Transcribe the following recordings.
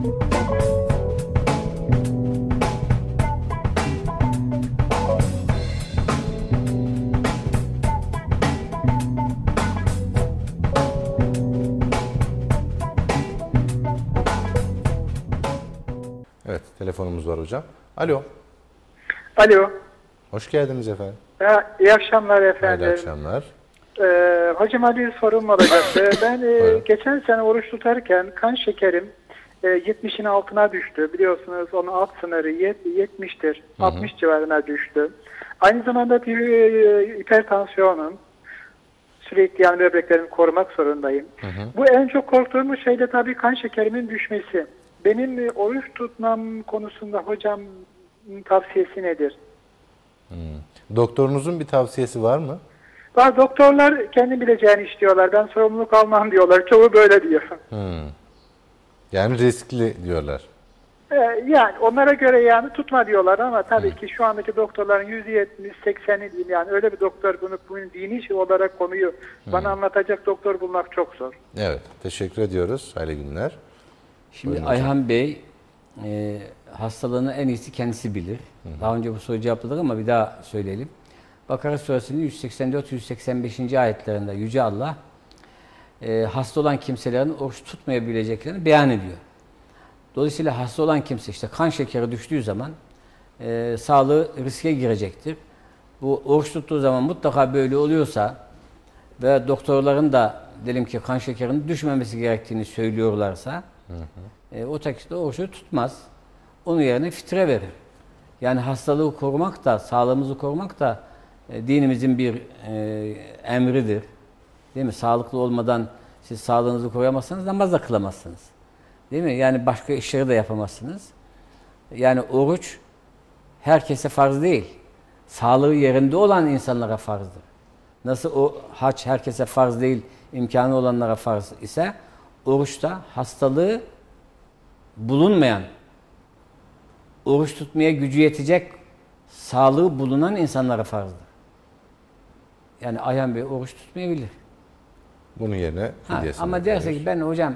Evet, telefonumuz var hocam. Alo, Alo. hoş geldiniz efendim. Ya, iyi akşamlar efendim. akşamlar. Ee, hocama bir sorum olacaktı. ben e, geçen sene oruç tutarken kan şekerim e, 70'in altına düştü. Biliyorsunuz onun alt sınırı yet- 70'tir. 60 civarına düştü. Aynı zamanda bir e, hipertansiyonum. Sürekli yani böbreklerimi korumak zorundayım. Bu en çok korktuğum şey de tabii kan şekerimin düşmesi. Benim e, oruç tutmam konusunda hocam tavsiyesi nedir? Doktorunuzun bir tavsiyesi var mı? Bazı doktorlar kendi bileceğini istiyorlar. Ben sorumluluk almam diyorlar. Çoğu böyle diyor. Yani riskli diyorlar. Ee, yani onlara göre yani tutma diyorlar ama tabii ki şu andaki doktorların %70-80'i diyeyim yani öyle bir doktor bunu, bunu dini şey olarak konuyu bana anlatacak doktor bulmak çok zor. Evet, teşekkür ediyoruz. Hayırlı günler. Şimdi Buyurun hocam. Ayhan Bey e, hastalığını en iyisi kendisi bilir. Daha önce bu soruyu cevapladık ama bir daha söyleyelim. Bakara suresinin 184-185. ayetlerinde Yüce Allah e, hasta olan kimselerin oruç tutmayabileceklerini beyan ediyor. Dolayısıyla hasta olan kimse işte kan şekeri düştüğü zaman e, sağlığı riske girecektir. Bu oruç tuttuğu zaman mutlaka böyle oluyorsa ve doktorların da diyelim ki kan şekerinin düşmemesi gerektiğini söylüyorlarsa e, o takdirde orucu tutmaz. Onun yerine fitre verir. Yani hastalığı korumak da, sağlığımızı korumak da e, dinimizin bir e, emridir. Değil mi? Sağlıklı olmadan siz sağlığınızı koruyamazsanız namaz da kılamazsınız. Değil mi? Yani başka işleri de yapamazsınız. Yani oruç herkese farz değil. Sağlığı yerinde olan insanlara farzdır. Nasıl o haç herkese farz değil, imkanı olanlara farz ise oruçta hastalığı bulunmayan, oruç tutmaya gücü yetecek sağlığı bulunan insanlara farzdır. Yani Ayhan Bey oruç tutmayabilir. Bunun yerine Ha, fidyesini ama derse ki ben hocam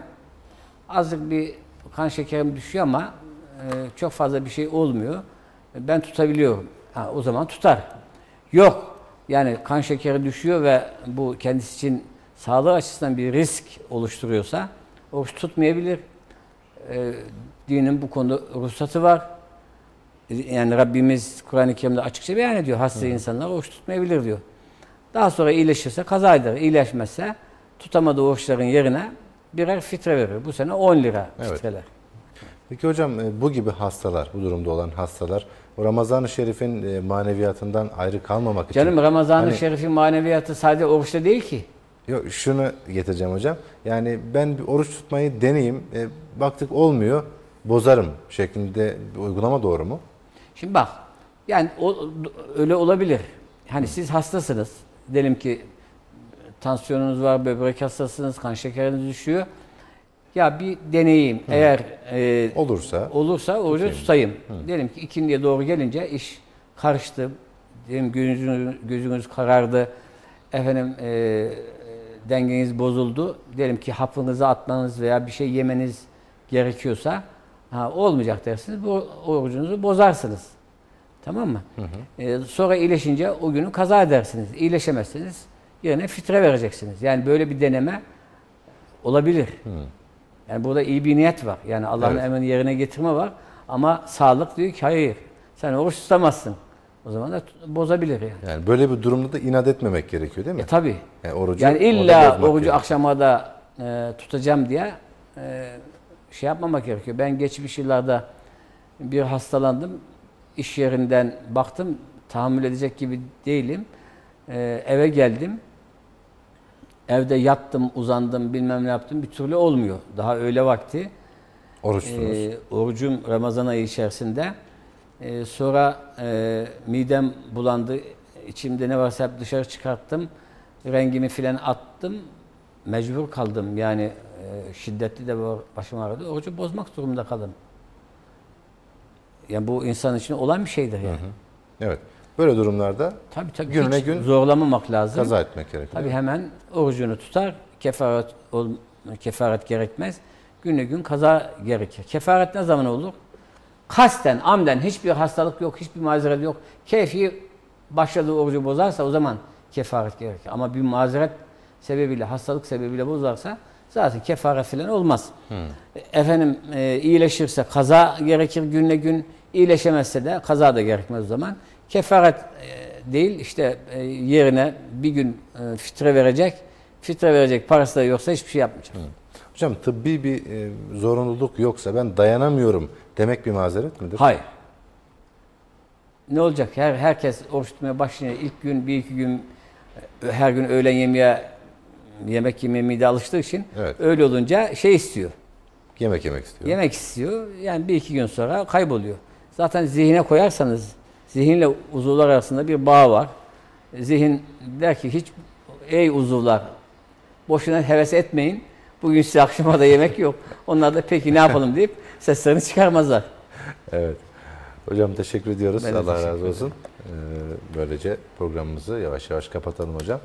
azıcık bir kan şekerim düşüyor ama e, çok fazla bir şey olmuyor. Ben tutabiliyorum. Ha, o zaman tutar. Yok. Yani kan şekeri düşüyor ve bu kendisi için sağlığı açısından bir risk oluşturuyorsa oruç tutmayabilir. E, dinin bu konuda ruhsatı var. Yani Rabbimiz Kur'an-ı Kerim'de açıkça beyan ediyor. Hasta insanlar oruç tutmayabilir diyor. Daha sonra iyileşirse kaza eder. İyileşmezse tutamadığı oruçların yerine birer fitre verir. Bu sene 10 lira Evet. fitreler. Peki hocam e, bu gibi hastalar, bu durumda olan hastalar Ramazan-ı Şerif'in e, maneviyatından ayrı kalmamak için... Canım Ramazan-ı Hani- Şerif'in maneviyatı sadece oruçta değil ki. Yok şunu getireceğim hocam. Yani ben bir oruç tutmayı deneyeyim. e, baktık olmuyor. Bozarım şeklinde bir uygulama doğru mu? Şimdi bak, yani o, öyle olabilir. Hani siz hastasınız. Diyelim ki tansiyonunuz var, böbrek hastasınız, kan şekeriniz düşüyor. Ya bir deneyeyim. Eğer e, Olursa olursa orucu tutayım. Diyelim ki ikindiye doğru gelince iş karıştı. Diyelim gözünüz, gözünüz karardı. Efendim e, dengeniz bozuldu. Diyelim ki hapınızı atmanız veya bir şey yemeniz gerekiyorsa ha, olmayacak dersiniz. Bu orucunuzu bozarsınız. Tamam mı? E, sonra iyileşince o günü kaza edersiniz. İyileşemezsiniz. Yerine fitre vereceksiniz. Yani böyle bir deneme olabilir. Yani burada iyi bir niyet var. Yani Allah'ın Evet. emrini yerine getirme var. Ama sağlık diyor ki hayır. Sen oruç tutamazsın. O zaman da bozabilir yani. yani böyle bir durumda da inat etmemek gerekiyor değil mi? E tabi. Yani orucu Yani illa orucu gerekiyor. akşama da e, tutacağım diye e, şey yapmamak gerekiyor. Ben geçmiş yıllarda bir hastalandım. İş yerinden baktım. Tahammül edecek gibi değilim. E, eve geldim. Evde yattım, uzandım, bilmem ne yaptım. Bir türlü olmuyor. Daha öğle vakti. Oruçsunuz. E, orucum Ramazan ayı içerisinde. E, sonra e, midem bulandı. İçimde ne varsa hep dışarı çıkarttım. Rengimi filan attım. Mecbur kaldım. Yani e, şiddetli de başım ağrıdı. Orucu bozmak durumunda kaldım. Yani bu insan için olan bir şeydir yani. Evet. Böyle durumlarda Tabii tabii. Gününe gün zorlamamak lazım. kaza etmek gerekiyor. Tabii hemen orucunu tutar. Kefaret ol, kefaret gerekmez. günle gün kaza gerekir. Kefaret ne zaman olur? Kasten, amden hiçbir hastalık yok, hiçbir mazeret yok. Keyfi başladığı orucu bozarsa o zaman kefaret gerekir. Ama bir mazeret sebebiyle, hastalık sebebiyle bozarsa zaten kefaret falan olmaz. Efendim e, iyileşirse kaza gerekir günle gün, iyileşemezse de kaza da gerekmez o zaman. Kefaret e, değil işte e, yerine bir gün e, fitre verecek, fitre verecek parası da yoksa hiçbir şey yapmayacak. Hocam tıbbi bir zorunluluk yoksa ben dayanamıyorum demek bir mazeret midir? Hayır. Ne olacak? Her herkes oruç tutmaya başlayınca ilk gün bir iki gün her gün öğlen yemeğe yemek yemeye mide alıştığı için Evet. öyle olunca şey istiyor. Yemek yemek istiyorum. Yemek istiyor. Yani bir iki gün sonra kayboluyor. Zaten zihine koyarsanız zihinle uzuvlar arasında bir bağ var. Zihin der ki hiç ey uzuvlar boşuna heves etmeyin. Bugün size akşama da yemek yok. Onlar da peki ne yapalım deyip seslerini çıkarmazlar. Evet. Hocam teşekkür ediyoruz. Ben Allah teşekkür razı olsun. Ee, böylece programımızı yavaş yavaş kapatalım hocam.